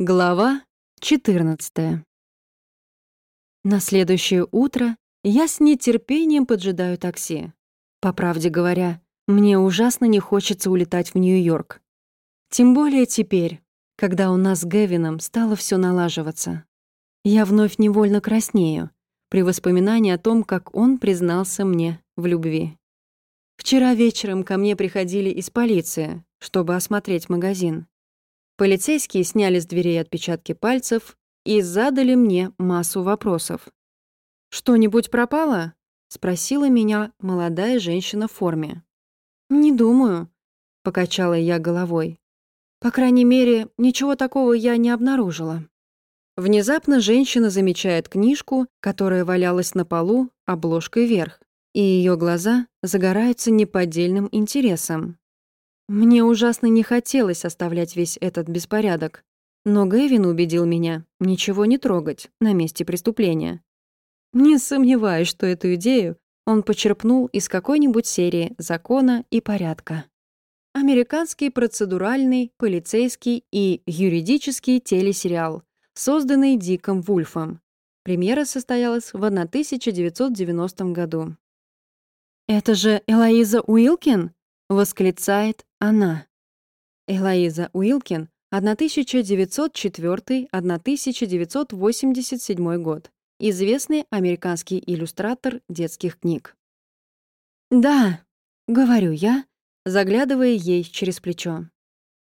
Глава 14 На следующее утро я с нетерпением поджидаю такси. По правде говоря, мне ужасно не хочется улетать в Нью-Йорк. Тем более теперь, когда у нас с Гевином стало все налаживаться. Я вновь невольно краснею при воспоминании о том, как он признался мне в любви. Вчера вечером ко мне приходили из полиции, чтобы осмотреть магазин. Полицейские сняли с дверей отпечатки пальцев и задали мне массу вопросов. «Что-нибудь пропало?» — спросила меня молодая женщина в форме. «Не думаю», — покачала я головой. «По крайней мере, ничего такого я не обнаружила». Внезапно женщина замечает книжку, которая валялась на полу, обложкой вверх, и ее глаза загораются неподдельным интересом. Мне ужасно не хотелось оставлять весь этот беспорядок, но Гэвин убедил меня ничего не трогать на месте преступления. Не сомневаюсь, что эту идею он почерпнул из какой-нибудь серии «Закона и порядка». Американский процедуральный, полицейский и юридический телесериал, созданный Диком Вульфом. Премьера состоялась в 1990 году. «Это же Элоиза Уилкин?» — восклицает она. Элоиза Уилкин, 1904-1987 год. Известный американский иллюстратор детских книг. «Да», — говорю я, заглядывая ей через плечо.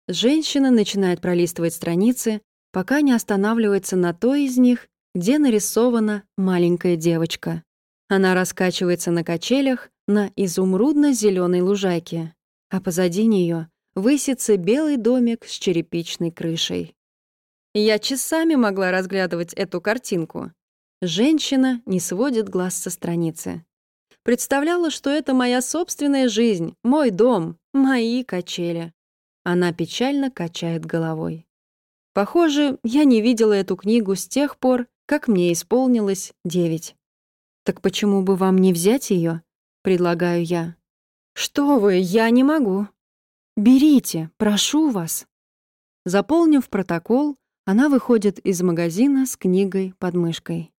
Женщина начинает пролистывать страницы, пока не останавливается на той из них, где нарисована маленькая девочка. Она раскачивается на качелях на изумрудно зеленой лужайке а позади нее высится белый домик с черепичной крышей. Я часами могла разглядывать эту картинку. Женщина не сводит глаз со страницы. Представляла, что это моя собственная жизнь, мой дом, мои качели. Она печально качает головой. Похоже, я не видела эту книгу с тех пор, как мне исполнилось девять. Так почему бы вам не взять ее? предлагаю я. «Что вы, я не могу». «Берите, прошу вас». Заполнив протокол, она выходит из магазина с книгой под мышкой.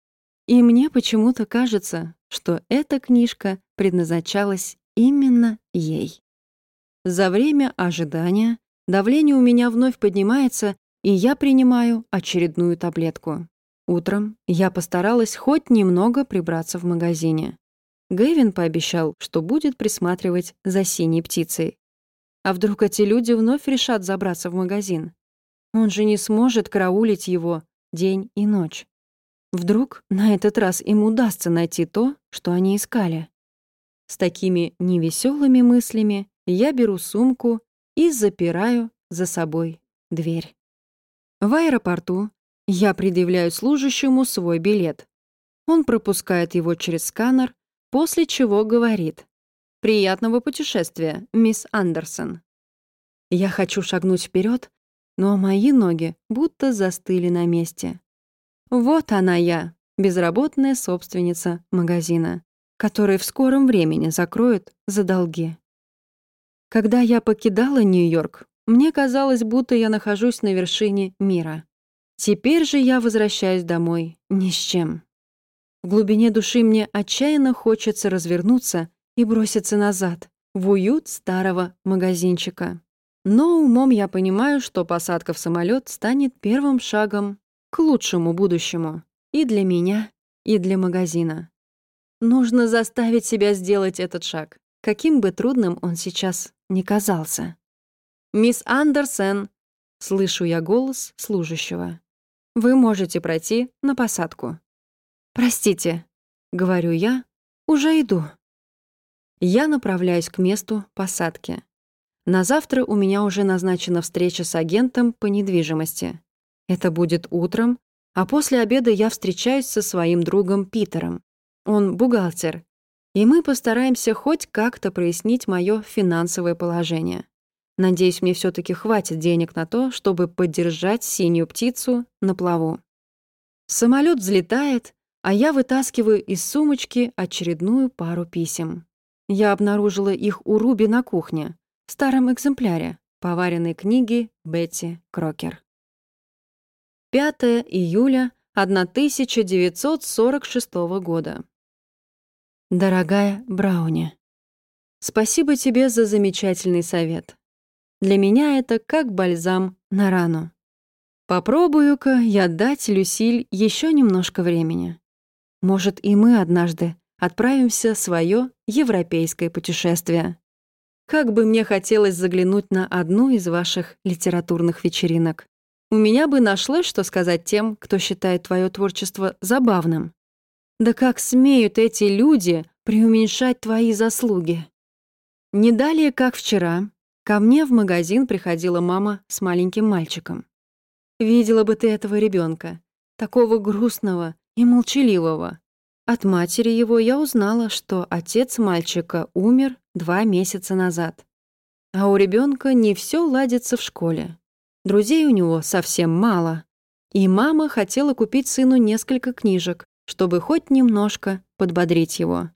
И мне почему-то кажется, что эта книжка предназначалась именно ей. За время ожидания давление у меня вновь поднимается, и я принимаю очередную таблетку. Утром я постаралась хоть немного прибраться в магазине. Гэвин пообещал, что будет присматривать за синей птицей. А вдруг эти люди вновь решат забраться в магазин? Он же не сможет караулить его день и ночь. Вдруг на этот раз им удастся найти то, что они искали. С такими невеселыми мыслями я беру сумку и запираю за собой дверь. В аэропорту я предъявляю служащему свой билет. Он пропускает его через сканер, после чего говорит «Приятного путешествия, мисс Андерсон». Я хочу шагнуть вперед, но мои ноги будто застыли на месте. Вот она я, безработная собственница магазина, который в скором времени закроют за долги. Когда я покидала Нью-Йорк, мне казалось, будто я нахожусь на вершине мира. Теперь же я возвращаюсь домой ни с чем. В глубине души мне отчаянно хочется развернуться и броситься назад, в уют старого магазинчика. Но умом я понимаю, что посадка в самолет станет первым шагом к лучшему будущему и для меня, и для магазина. Нужно заставить себя сделать этот шаг, каким бы трудным он сейчас не казался. «Мисс Андерсен», — слышу я голос служащего, — «вы можете пройти на посадку». «Простите», — говорю я, — «уже иду». Я направляюсь к месту посадки. На завтра у меня уже назначена встреча с агентом по недвижимости. Это будет утром, а после обеда я встречаюсь со своим другом Питером. Он бухгалтер, и мы постараемся хоть как-то прояснить мое финансовое положение. Надеюсь, мне все таки хватит денег на то, чтобы поддержать синюю птицу на плаву. Самолет взлетает, а я вытаскиваю из сумочки очередную пару писем. Я обнаружила их у Руби на кухне, в старом экземпляре поваренной книги Бетти Крокер. 5 июля 1946 года. Дорогая Брауни, спасибо тебе за замечательный совет. Для меня это как бальзам на рану. Попробую-ка я дать Люсиль еще немножко времени. Может, и мы однажды отправимся в свое европейское путешествие. Как бы мне хотелось заглянуть на одну из ваших литературных вечеринок. У меня бы нашлось, что сказать тем, кто считает твое творчество забавным. Да как смеют эти люди преуменьшать твои заслуги? Не далее, как вчера, ко мне в магазин приходила мама с маленьким мальчиком. Видела бы ты этого ребенка, такого грустного и молчаливого. От матери его я узнала, что отец мальчика умер два месяца назад. А у ребенка не все ладится в школе. Друзей у него совсем мало. И мама хотела купить сыну несколько книжек, чтобы хоть немножко подбодрить его.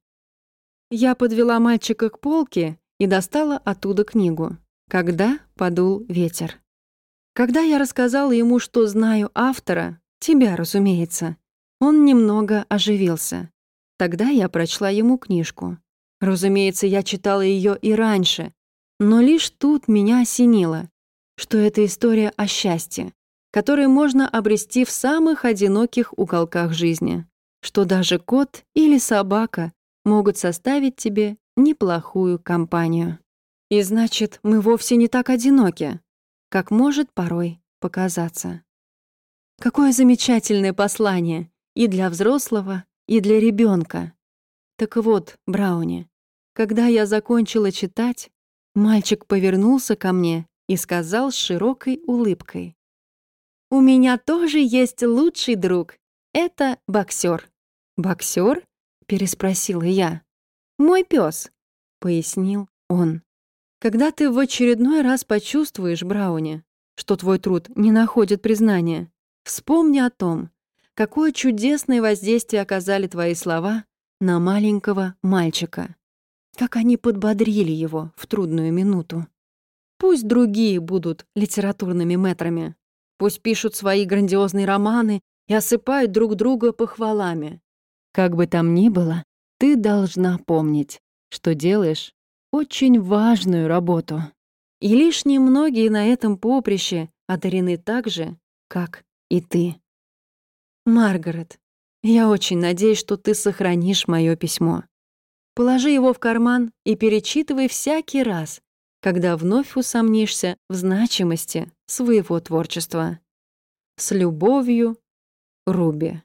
Я подвела мальчика к полке и достала оттуда книгу «Когда подул ветер». Когда я рассказала ему, что знаю автора, тебя, разумеется, он немного оживился. Тогда я прочла ему книжку. Разумеется, я читала ее и раньше, но лишь тут меня осенило, что это история о счастье, которое можно обрести в самых одиноких уголках жизни, что даже кот или собака могут составить тебе неплохую компанию. И значит, мы вовсе не так одиноки, как может порой показаться. Какое замечательное послание и для взрослого, и для ребенка. Так вот, Брауни, когда я закончила читать, мальчик повернулся ко мне и сказал с широкой улыбкой. «У меня тоже есть лучший друг. Это боксер. «Боксер?» — переспросила я. «Мой пес, пояснил он. Когда ты в очередной раз почувствуешь, Брауни, что твой труд не находит признания, вспомни о том, какое чудесное воздействие оказали твои слова на маленького мальчика. Как они подбодрили его в трудную минуту. Пусть другие будут литературными метрами. Пусть пишут свои грандиозные романы и осыпают друг друга похвалами. Как бы там ни было, ты должна помнить, что делаешь очень важную работу. И лишь немногие на этом поприще одарены так же, как и ты. Маргарет, я очень надеюсь, что ты сохранишь мое письмо. Положи его в карман и перечитывай всякий раз, когда вновь усомнишься в значимости своего творчества. С любовью, Руби.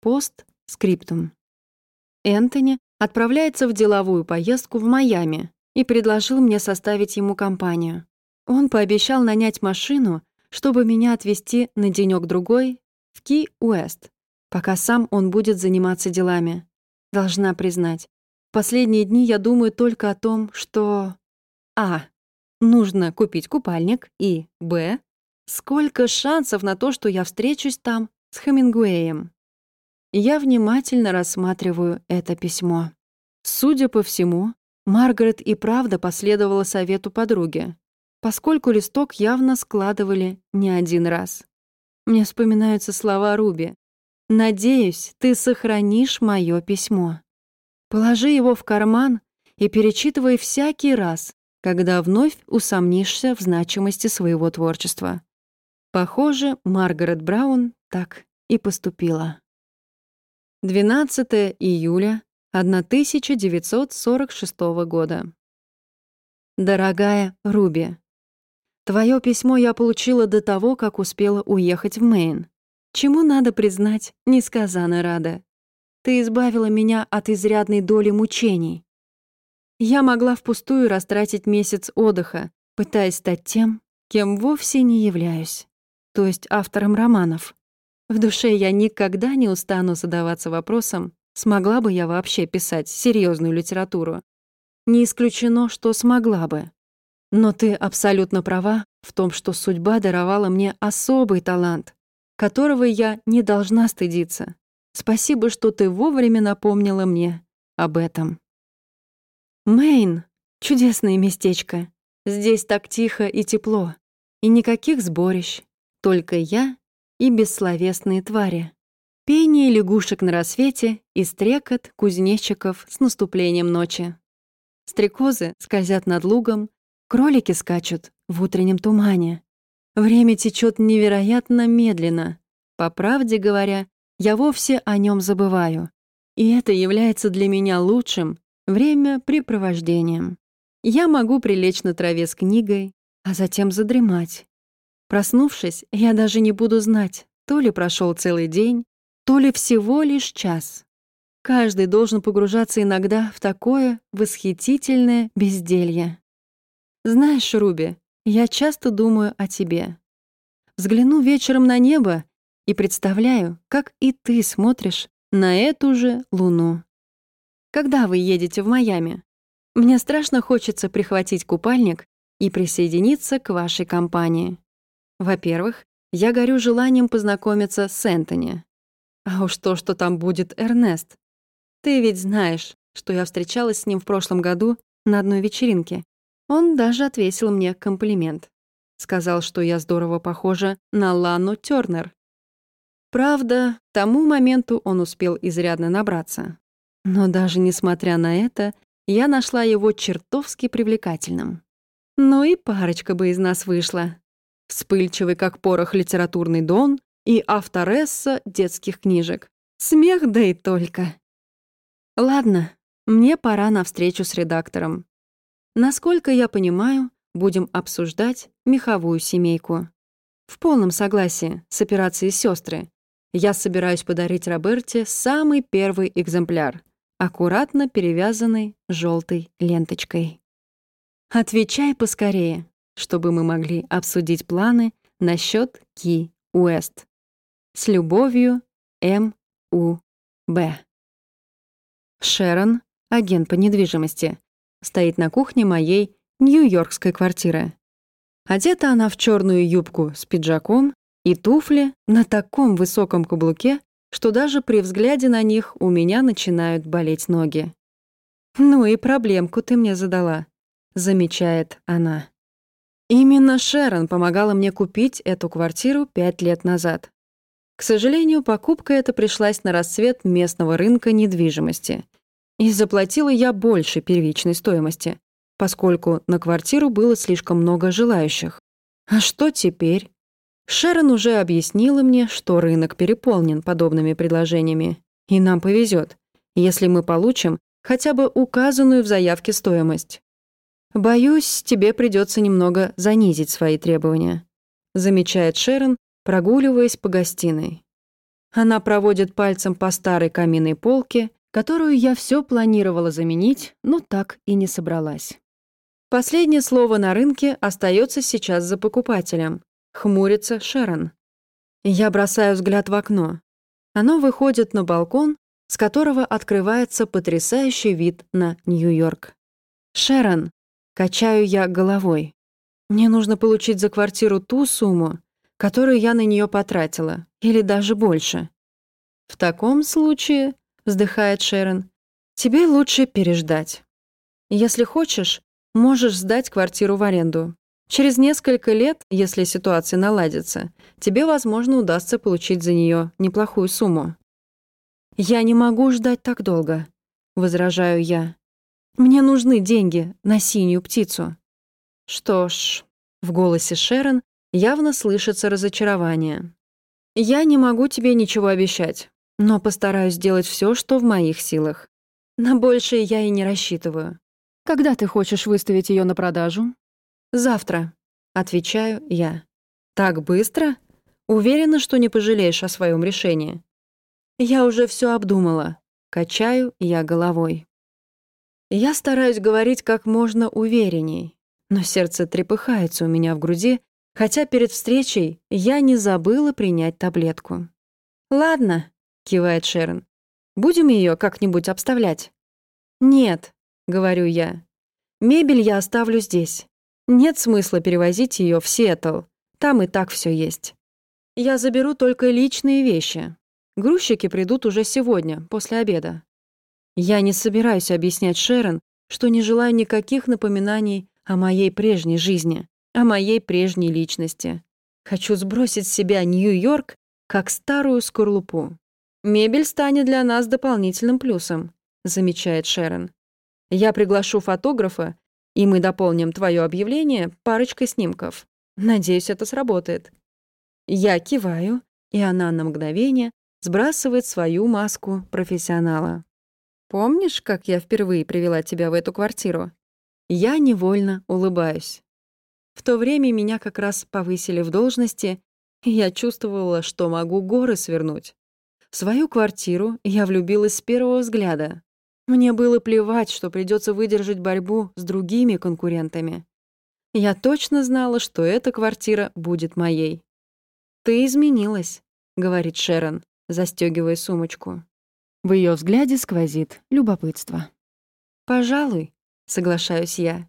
Пост скриптум. Энтони отправляется в деловую поездку в Майами и предложил мне составить ему компанию. Он пообещал нанять машину, чтобы меня отвезти на денёк-другой в Ки-Уэст, пока сам он будет заниматься делами. Должна признать, последние дни я думаю только о том, что... А. Нужно купить купальник и Б. Сколько шансов на то, что я встречусь там с Хемингуэем. Я внимательно рассматриваю это письмо. Судя по всему, Маргарет и правда последовала совету подруги, поскольку листок явно складывали не один раз. Мне вспоминаются слова Руби. «Надеюсь, ты сохранишь мое письмо. Положи его в карман и перечитывай всякий раз, когда вновь усомнишься в значимости своего творчества». Похоже, Маргарет Браун так и поступила. 12 июля 1946 года. Дорогая Руби, твое письмо я получила до того, как успела уехать в Мэйн. Чему, надо признать, несказанно рада. Ты избавила меня от изрядной доли мучений. Я могла впустую растратить месяц отдыха, пытаясь стать тем, кем вовсе не являюсь, то есть автором романов. В душе я никогда не устану задаваться вопросом, Смогла бы я вообще писать серьезную литературу? Не исключено, что смогла бы. Но ты абсолютно права в том, что судьба даровала мне особый талант, которого я не должна стыдиться. Спасибо, что ты вовремя напомнила мне об этом. Мэйн — чудесное местечко. Здесь так тихо и тепло. И никаких сборищ. Только я и бессловесные твари. Пение лягушек на рассвете и стрекот кузнечиков с наступлением ночи. Стрекозы скользят над лугом, кролики скачут в утреннем тумане. Время течет невероятно медленно. По правде говоря, я вовсе о нем забываю. И это является для меня лучшим времяпрепровождением. Я могу прилечь на траве с книгой, а затем задремать. Проснувшись, я даже не буду знать, то ли прошел целый день, то ли всего лишь час. Каждый должен погружаться иногда в такое восхитительное безделье. Знаешь, Руби, я часто думаю о тебе. Взгляну вечером на небо и представляю, как и ты смотришь на эту же луну. Когда вы едете в Майами? Мне страшно хочется прихватить купальник и присоединиться к вашей компании. Во-первых, я горю желанием познакомиться с Энтони. А уж то, что там будет Эрнест. Ты ведь знаешь, что я встречалась с ним в прошлом году на одной вечеринке. Он даже отвесил мне комплимент. Сказал, что я здорово похожа на Лану Тёрнер. Правда, к тому моменту он успел изрядно набраться. Но даже несмотря на это, я нашла его чертовски привлекательным. Ну и парочка бы из нас вышла. Вспыльчивый, как порох, литературный дон и авторесса детских книжек. Смех, да и только. Ладно, мне пора на встречу с редактором. Насколько я понимаю, будем обсуждать меховую семейку. В полном согласии с операцией сестры. Я собираюсь подарить Роберте самый первый экземпляр, аккуратно перевязанный желтой ленточкой. Отвечай поскорее, чтобы мы могли обсудить планы насчет Ки Уэст. С любовью, М. У. Б. Шерон, агент по недвижимости, стоит на кухне моей нью-йоркской квартиры. Одета она в черную юбку с пиджаком и туфли на таком высоком каблуке, что даже при взгляде на них у меня начинают болеть ноги. «Ну и проблемку ты мне задала», — замечает она. Именно Шерон помогала мне купить эту квартиру пять лет назад. К сожалению, покупка эта пришлась на расцвет местного рынка недвижимости, и заплатила я больше первичной стоимости, поскольку на квартиру было слишком много желающих. А что теперь? Шерон уже объяснила мне, что рынок переполнен подобными предложениями, и нам повезет, если мы получим хотя бы указанную в заявке стоимость. «Боюсь, тебе придется немного занизить свои требования», замечает Шерон, прогуливаясь по гостиной. Она проводит пальцем по старой каминной полке которую я все планировала заменить, но так и не собралась. Последнее слово на рынке остается сейчас за покупателем. Хмурится Шерон. Я бросаю взгляд в окно. Оно выходит на балкон, с которого открывается потрясающий вид на Нью-Йорк. «Шерон», — качаю я головой. «Мне нужно получить за квартиру ту сумму, которую я на нее потратила, или даже больше. В таком случае вздыхает Шерон. Тебе лучше переждать. Если хочешь, можешь сдать квартиру в аренду. Через несколько лет, если ситуация наладится, тебе, возможно, удастся получить за нее неплохую сумму. «Я не могу ждать так долго», — возражаю я. «Мне нужны деньги на синюю птицу». «Что ж», — в голосе Шерон явно слышится разочарование. «Я не могу тебе ничего обещать но постараюсь сделать все, что в моих силах. На большее я и не рассчитываю. Когда ты хочешь выставить ее на продажу? Завтра, отвечаю я. Так быстро? Уверена, что не пожалеешь о своем решении. Я уже все обдумала. Качаю я головой. Я стараюсь говорить как можно уверенней, но сердце трепыхается у меня в груди, хотя перед встречей я не забыла принять таблетку. Ладно, — кивает Шерон. «Будем ее как-нибудь обставлять?» «Нет», — говорю я. «Мебель я оставлю здесь. Нет смысла перевозить ее в Сиэтл. Там и так все есть. Я заберу только личные вещи. Грузчики придут уже сегодня, после обеда». Я не собираюсь объяснять Шерон, что не желаю никаких напоминаний о моей прежней жизни, о моей прежней личности. Хочу сбросить с себя Нью-Йорк как старую скорлупу. «Мебель станет для нас дополнительным плюсом», — замечает Шерон. «Я приглашу фотографа, и мы дополним твое объявление парочкой снимков. Надеюсь, это сработает». Я киваю, и она на мгновение сбрасывает свою маску профессионала. «Помнишь, как я впервые привела тебя в эту квартиру?» Я невольно улыбаюсь. В то время меня как раз повысили в должности, и я чувствовала, что могу горы свернуть. В свою квартиру я влюбилась с первого взгляда. Мне было плевать, что придется выдержать борьбу с другими конкурентами. Я точно знала, что эта квартира будет моей. «Ты изменилась», — говорит Шерон, застегивая сумочку. В ее взгляде сквозит любопытство. «Пожалуй», — соглашаюсь я.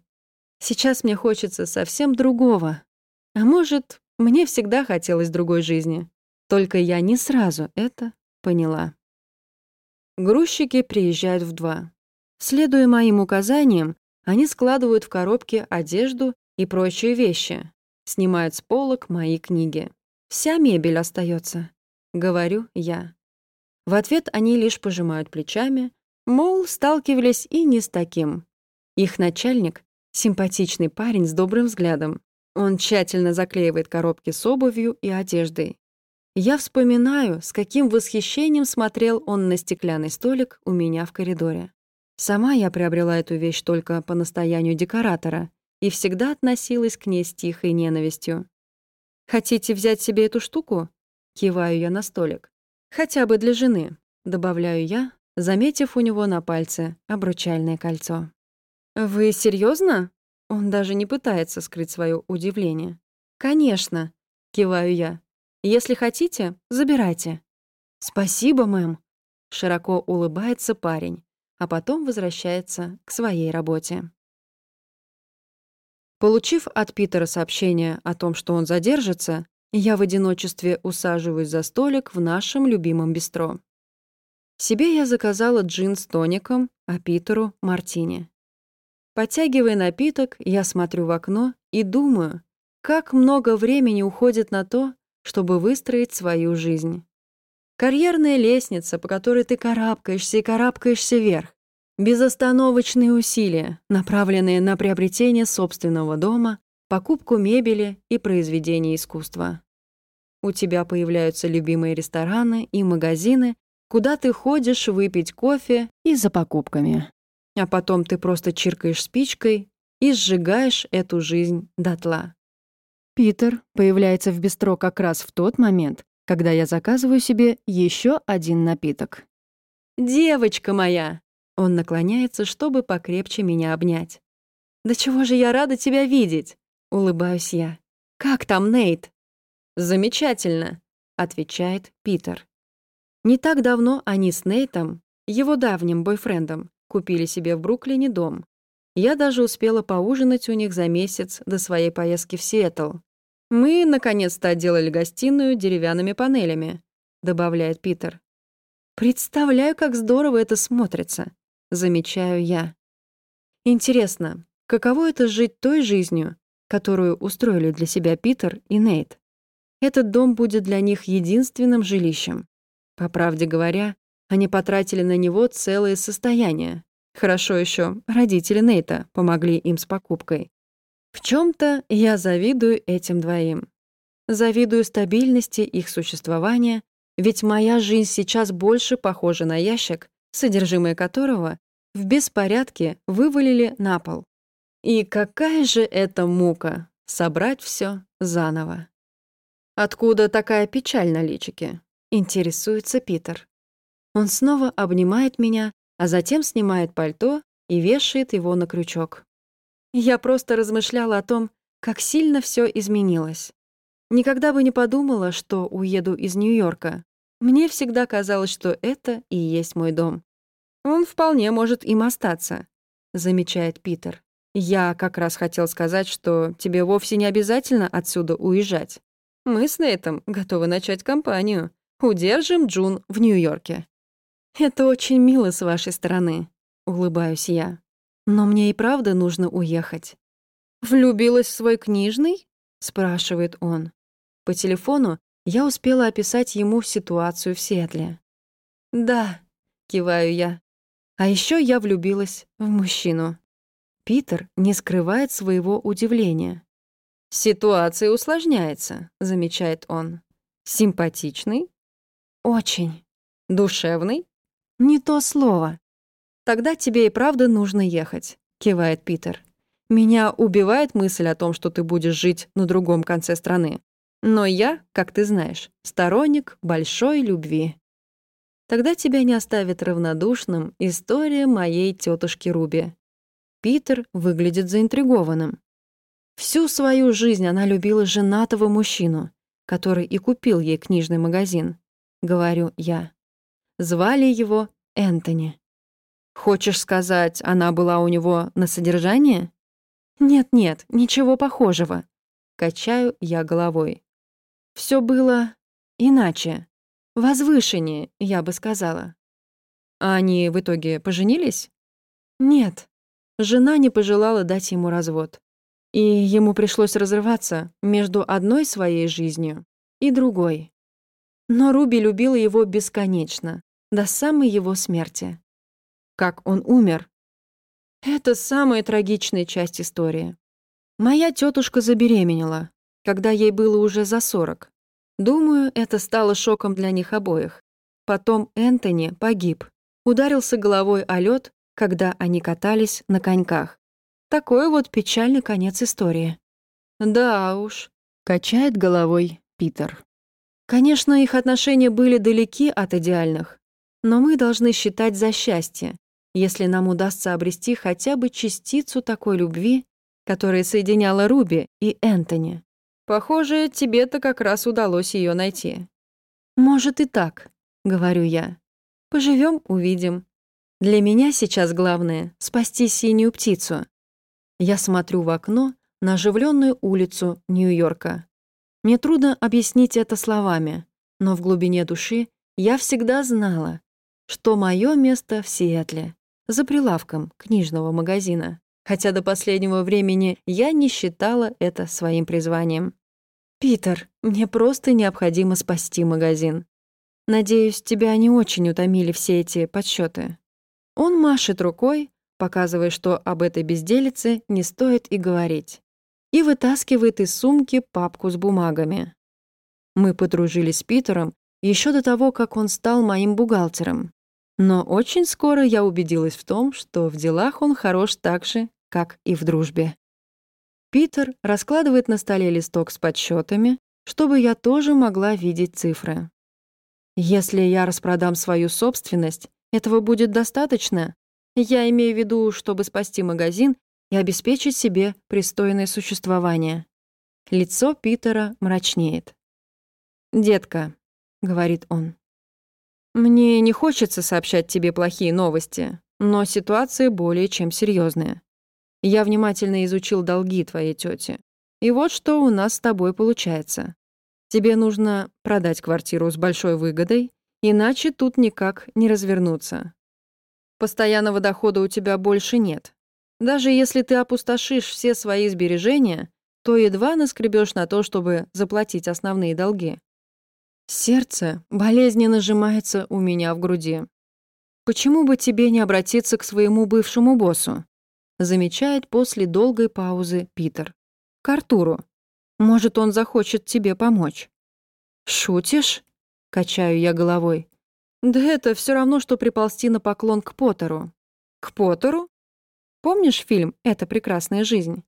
«Сейчас мне хочется совсем другого. А может, мне всегда хотелось другой жизни. Только я не сразу это поняла». Грузчики приезжают в два. Следуя моим указаниям, они складывают в коробки одежду и прочие вещи, снимают с полок мои книги. Вся мебель остается, говорю я. В ответ они лишь пожимают плечами, мол, сталкивались и не с таким. Их начальник — симпатичный парень с добрым взглядом. Он тщательно заклеивает коробки с обувью и одеждой. Я вспоминаю, с каким восхищением смотрел он на стеклянный столик у меня в коридоре. Сама я приобрела эту вещь только по настоянию декоратора и всегда относилась к ней с тихой ненавистью. «Хотите взять себе эту штуку?» Киваю я на столик. «Хотя бы для жены», — добавляю я, заметив у него на пальце обручальное кольцо. «Вы серьезно? Он даже не пытается скрыть свое удивление. «Конечно», — киваю я. «Если хотите, забирайте». «Спасибо, мэм», — широко улыбается парень, а потом возвращается к своей работе. Получив от Питера сообщение о том, что он задержится, я в одиночестве усаживаюсь за столик в нашем любимом бистро. Себе я заказала джин с тоником, а Питеру — мартини. Подтягивая напиток, я смотрю в окно и думаю, как много времени уходит на то, чтобы выстроить свою жизнь. Карьерная лестница, по которой ты карабкаешься и карабкаешься вверх. Безостановочные усилия, направленные на приобретение собственного дома, покупку мебели и произведений искусства. У тебя появляются любимые рестораны и магазины, куда ты ходишь выпить кофе и за покупками. А потом ты просто чиркаешь спичкой и сжигаешь эту жизнь дотла. Питер появляется в бистро как раз в тот момент, когда я заказываю себе еще один напиток. «Девочка моя!» Он наклоняется, чтобы покрепче меня обнять. «Да чего же я рада тебя видеть!» — улыбаюсь я. «Как там Нейт?» «Замечательно», — отвечает Питер. Не так давно они с Нейтом, его давним бойфрендом, купили себе в Бруклине дом. Я даже успела поужинать у них за месяц до своей поездки в Сиэтл. «Мы, наконец-то, отделали гостиную деревянными панелями», — добавляет Питер. «Представляю, как здорово это смотрится замечаю я. Интересно, каково это жить той жизнью, которую устроили для себя Питер и Нейт? Этот дом будет для них единственным жилищем. По правде говоря, они потратили на него целое состояние. Хорошо еще родители Нейта помогли им с покупкой. В чем то я завидую этим двоим. Завидую стабильности их существования, ведь моя жизнь сейчас больше похожа на ящик, содержимое которого в беспорядке вывалили на пол. И какая же это мука — собрать все заново. «Откуда такая печаль на личике?» — интересуется Питер. Он снова обнимает меня, а затем снимает пальто и вешает его на крючок. Я просто размышляла о том, как сильно все изменилось. Никогда бы не подумала, что уеду из Нью-Йорка. Мне всегда казалось, что это и есть мой дом. Он вполне может им остаться, замечает Питер. Я как раз хотел сказать, что тебе вовсе не обязательно отсюда уезжать. Мы с Нейтом готовы начать кампанию. Удержим Джун в Нью-Йорке. Это очень мило с вашей стороны, улыбаюсь я. Но мне и правда нужно уехать. Влюбилась в свой книжный? спрашивает он. По телефону Я успела описать ему ситуацию в Сиэтле. «Да», — киваю я. А еще я влюбилась в мужчину. Питер не скрывает своего удивления. «Ситуация усложняется», — замечает он. «Симпатичный?» «Очень». «Душевный?» «Не то слово». «Тогда тебе и правда нужно ехать», — кивает Питер. «Меня убивает мысль о том, что ты будешь жить на другом конце страны. Но я, как ты знаешь, сторонник большой любви». Тогда тебя не оставит равнодушным история моей тетушки Руби. Питер выглядит заинтригованным. Всю свою жизнь она любила женатого мужчину, который и купил ей книжный магазин, говорю я. Звали его Энтони. Хочешь сказать, она была у него на содержании? Нет-нет, ничего похожего. Качаю я головой. Все было иначе. Возвышеннее, я бы сказала. А они в итоге поженились? Нет. Жена не пожелала дать ему развод. И ему пришлось разрываться между одной своей жизнью и другой. Но Руби любила его бесконечно, до самой его смерти. Как он умер? Это самая трагичная часть истории. Моя тетушка забеременела, когда ей было уже за сорок. Думаю, это стало шоком для них обоих. Потом Энтони погиб, ударился головой о лед, когда они катались на коньках. Такой вот печальный конец истории. Да уж, качает головой Питер. Конечно, их отношения были далеки от идеальных, но мы должны считать за счастье, если нам удастся обрести хотя бы частицу такой любви, которая соединяла Руби и Энтони. Похоже, тебе-то как раз удалось ее найти. Может и так, говорю я. Поживем, увидим. Для меня сейчас главное — спасти синюю птицу. Я смотрю в окно на оживленную улицу Нью-Йорка. Мне трудно объяснить это словами, но в глубине души я всегда знала, что мое место в Сиэтле, за прилавком книжного магазина, хотя до последнего времени я не считала это своим призванием. «Питер, мне просто необходимо спасти магазин. Надеюсь, тебя не очень утомили все эти подсчеты. Он машет рукой, показывая, что об этой безделице не стоит и говорить, и вытаскивает из сумки папку с бумагами. Мы подружились с Питером еще до того, как он стал моим бухгалтером. Но очень скоро я убедилась в том, что в делах он хорош так же, как и в дружбе. Питер раскладывает на столе листок с подсчетами, чтобы я тоже могла видеть цифры. Если я распродам свою собственность, этого будет достаточно, я имею в виду, чтобы спасти магазин и обеспечить себе пристойное существование. Лицо Питера мрачнеет. «Детка», — говорит он, — «мне не хочется сообщать тебе плохие новости, но ситуация более чем серьезная. Я внимательно изучил долги твоей тети. И вот что у нас с тобой получается. Тебе нужно продать квартиру с большой выгодой, иначе тут никак не развернуться. Постоянного дохода у тебя больше нет. Даже если ты опустошишь все свои сбережения, то едва наскребешь на то, чтобы заплатить основные долги. Сердце болезненно сжимается у меня в груди. Почему бы тебе не обратиться к своему бывшему боссу? Замечает после долгой паузы Питер. К Артуру. Может, он захочет тебе помочь. Шутишь? Качаю я головой. Да это все равно, что приползти на поклон к Поттеру. К Поттеру? Помнишь фильм «Это прекрасная жизнь»?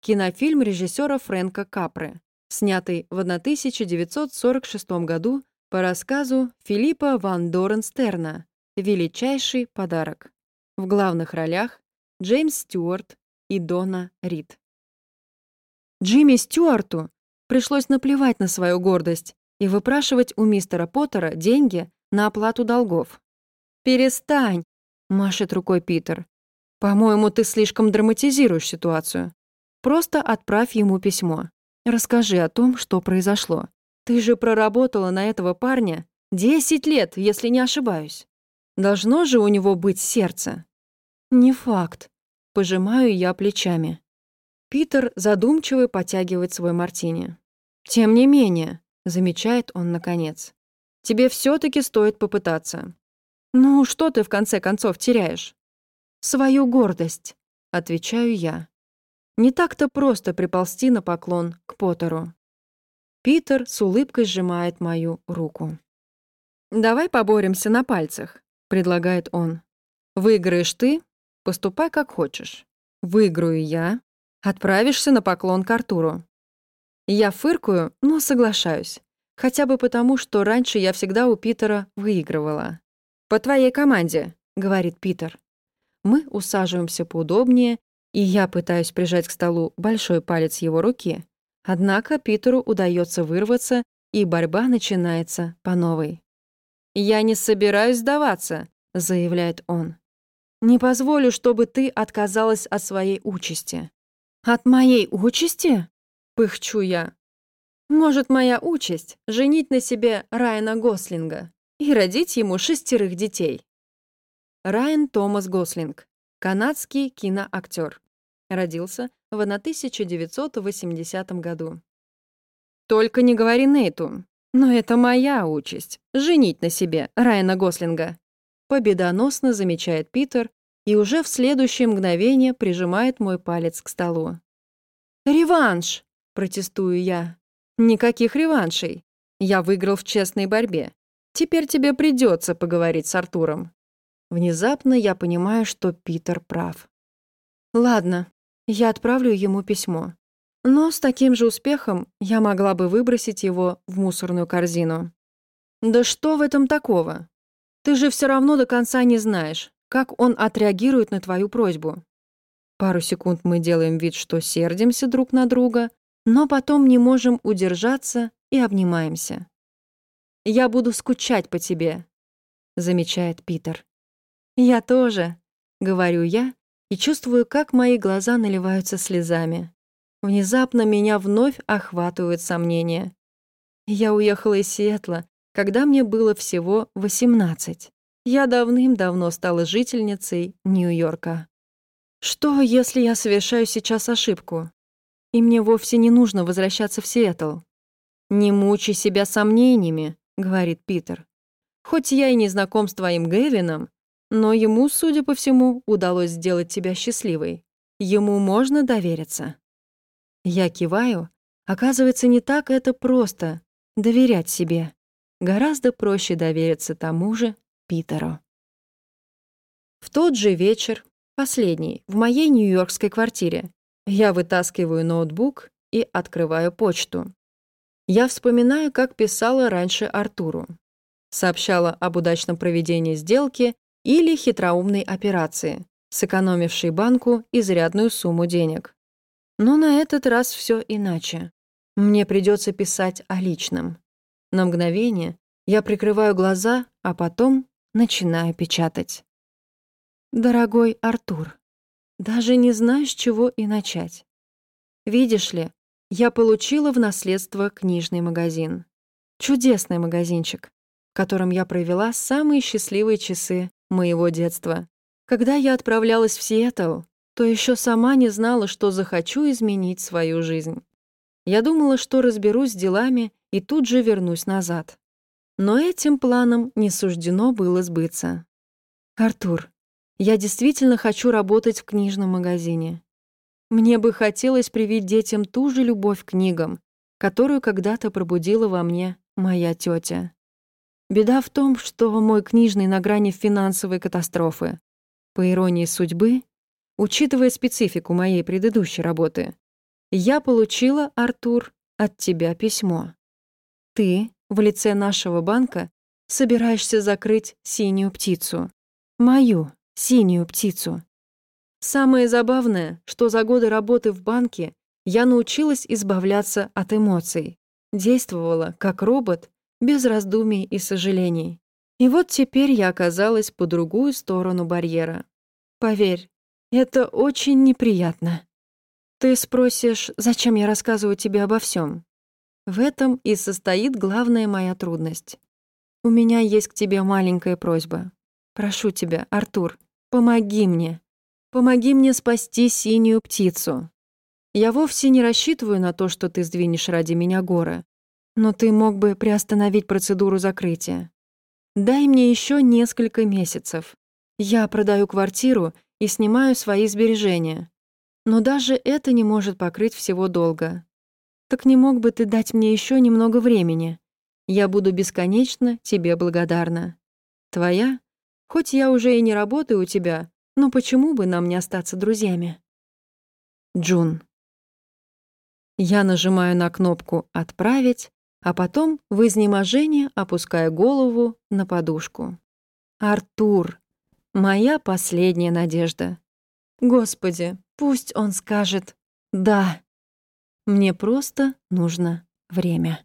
Кинофильм режиссера Фрэнка Капры, снятый в 1946 году по рассказу Филиппа Ван Дорен Стерна «Величайший подарок». В главных ролях Джеймс Стюарт и Дона Рид. Джимми Стюарту пришлось наплевать на свою гордость и выпрашивать у мистера Поттера деньги на оплату долгов. «Перестань!» — машет рукой Питер. «По-моему, ты слишком драматизируешь ситуацию. Просто отправь ему письмо. Расскажи о том, что произошло. Ты же проработала на этого парня 10 лет, если не ошибаюсь. Должно же у него быть сердце». «Не факт», — пожимаю я плечами. Питер задумчиво потягивает свой мартини. «Тем не менее», — замечает он наконец. «Тебе все таки стоит попытаться. Ну, что ты в конце концов теряешь?» «Свою гордость», — отвечаю я. Не так-то просто приползти на поклон к Поттеру. Питер с улыбкой сжимает мою руку. «Давай поборемся на пальцах», — предлагает он. «Выиграешь ты, поступай как хочешь. Выиграю я, отправишься на поклон к Артуру. Я фыркаю, но соглашаюсь. Хотя бы потому, что раньше я всегда у Питера выигрывала. «По твоей команде», — говорит Питер. Мы усаживаемся поудобнее, и я пытаюсь прижать к столу большой палец его руки. Однако Питеру удается вырваться, и борьба начинается по новой. «Я не собираюсь сдаваться», — заявляет он. «Не позволю, чтобы ты отказалась от своей участи». «От моей участи?» Пыхчу я. Может, моя участь — женить на себе Райана Гослинга и родить ему шестерых детей. Райан Томас Гослинг, канадский киноактер. Родился в 1980 году. Только не говори Нейту, но это моя участь — женить на себе Райана Гослинга. Победоносно замечает Питер и уже в следующее мгновение прижимает мой палец к столу. «Реванш!» Протестую я. Никаких реваншей. Я выиграл в честной борьбе. Теперь тебе придется поговорить с Артуром. Внезапно я понимаю, что Питер прав. Ладно, я отправлю ему письмо. Но с таким же успехом я могла бы выбросить его в мусорную корзину. Да что в этом такого? Ты же все равно до конца не знаешь, как он отреагирует на твою просьбу. Пару секунд мы делаем вид, что сердимся друг на друга, но потом не можем удержаться и обнимаемся. «Я буду скучать по тебе», — замечает Питер. «Я тоже», — говорю я и чувствую, как мои глаза наливаются слезами. Внезапно меня вновь охватывают сомнения. Я уехала из Сиэтла, когда мне было всего 18. Я давным-давно стала жительницей Нью-Йорка. Что, если я совершаю сейчас ошибку? и мне вовсе не нужно возвращаться в Сиэтл. «Не мучай себя сомнениями», — говорит Питер. «Хоть я и не знаком с твоим Гэвином, но ему, судя по всему, удалось сделать тебя счастливой. Ему можно довериться». Я киваю. Оказывается, не так это просто — доверять себе. Гораздо проще довериться тому же Питеру. В тот же вечер, последний, в моей нью-йоркской квартире, я вытаскиваю ноутбук и открываю почту. Я вспоминаю, как писала раньше Артуру. Сообщала об удачном проведении сделки или хитроумной операции, сэкономившей банку изрядную сумму денег. Но на этот раз все иначе. Мне придется писать о личном. На мгновение я прикрываю глаза, а потом начинаю печатать. «Дорогой Артур, даже не знаю, с чего и начать. Видишь ли, я получила в наследство книжный магазин. Чудесный магазинчик, в котором я провела самые счастливые часы моего детства. Когда я отправлялась в Сиэтл, то еще сама не знала, что захочу изменить свою жизнь. Я думала, что разберусь с делами и тут же вернусь назад. Но этим планом не суждено было сбыться. «Артур, я действительно хочу работать в книжном магазине. Мне бы хотелось привить детям ту же любовь к книгам, которую когда-то пробудила во мне моя тетя. Беда в том, что мой книжный на грани финансовой катастрофы. По иронии судьбы, учитывая специфику моей предыдущей работы, я получила, Артур, от тебя письмо. Ты, в лице нашего банка, собираешься закрыть синюю птицу. Мою синюю птицу. Самое забавное, что за годы работы в банке я научилась избавляться от эмоций, действовала как робот, без раздумий и сожалений. И вот теперь я оказалась по другую сторону барьера. Поверь, это очень неприятно. Ты спросишь, зачем я рассказываю тебе обо всем? В этом и состоит главная моя трудность. У меня есть к тебе маленькая просьба. Прошу тебя, Артур, Помоги мне. Помоги мне спасти синюю птицу. Я вовсе не рассчитываю на то, что ты сдвинешь ради меня горы. Но ты мог бы приостановить процедуру закрытия. Дай мне еще несколько месяцев. Я продаю квартиру и снимаю свои сбережения. Но даже это не может покрыть всего долга. Так не мог бы ты дать мне еще немного времени? Я буду бесконечно тебе благодарна. Твоя? Хоть я уже и не работаю у тебя, но почему бы нам не остаться друзьями? Джун. Я нажимаю на кнопку «Отправить», а потом в изнеможении опускаю голову на подушку. Артур. Моя последняя надежда. Господи, пусть он скажет «да». Мне просто нужно время.